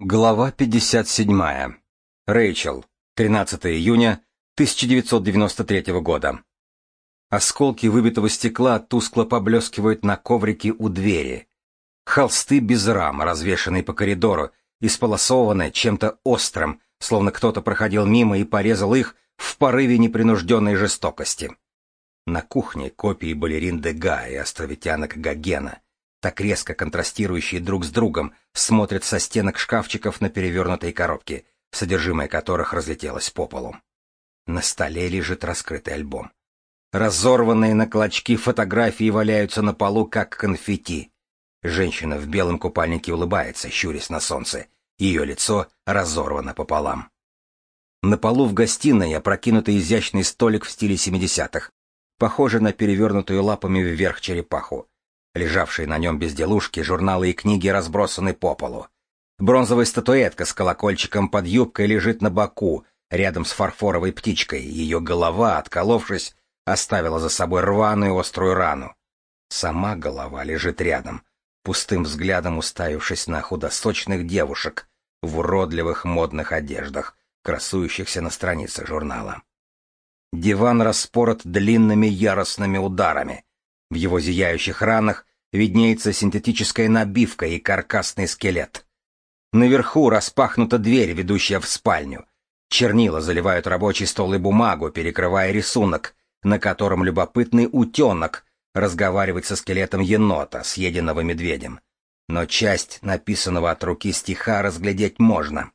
Глава 57. Рэйчел. 13 июня 1993 года. Осколки выбитого стекла тускло поблескивают на коврике у двери. Холсты без рам, развешанные по коридору, исполосованы чем-то острым, словно кто-то проходил мимо и порезал их в порыве непринужденной жестокости. На кухне копии балерин Дега и островитянок Гогена — так резко контрастирующие друг с другом, смотрят со стенок шкафчиков на перевернутые коробки, содержимое которых разлетелось по полу. На столе лежит раскрытый альбом. Разорванные на клочки фотографии валяются на полу, как конфетти. Женщина в белом купальнике улыбается, щурясь на солнце. Ее лицо разорвано пополам. На полу в гостиной опрокинутый изящный столик в стиле 70-х, похожий на перевернутую лапами вверх черепаху. Лежавшие на нем безделушки, журналы и книги разбросаны по полу. Бронзовая статуэтка с колокольчиком под юбкой лежит на боку, рядом с фарфоровой птичкой. Ее голова, отколовшись, оставила за собой рваную острую рану. Сама голова лежит рядом, пустым взглядом уставившись на худосочных девушек в уродливых модных одеждах, красующихся на страницах журнала. Диван распорот длинными яростными ударами. В его зияющих ранах виднеется синтетическая набивка и каркасный скелет. Наверху распахнута дверь, ведущая в спальню. Чернила заливают рабочий стол и бумагу, перекрывая рисунок, на котором любопытный утенок разговаривает со скелетом енота, съеденного медведем. Но часть написанного от руки стиха разглядеть можно.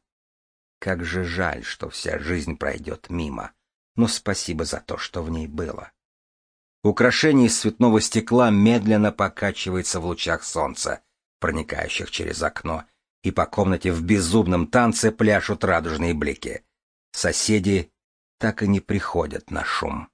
Как же жаль, что вся жизнь пройдет мимо. Но спасибо за то, что в ней было. Украшение из цветного стекла медленно покачивается в лучах солнца, проникающих через окно, и по комнате в беззубном танце пляшут радужные блики. Соседи так и не приходят на шум.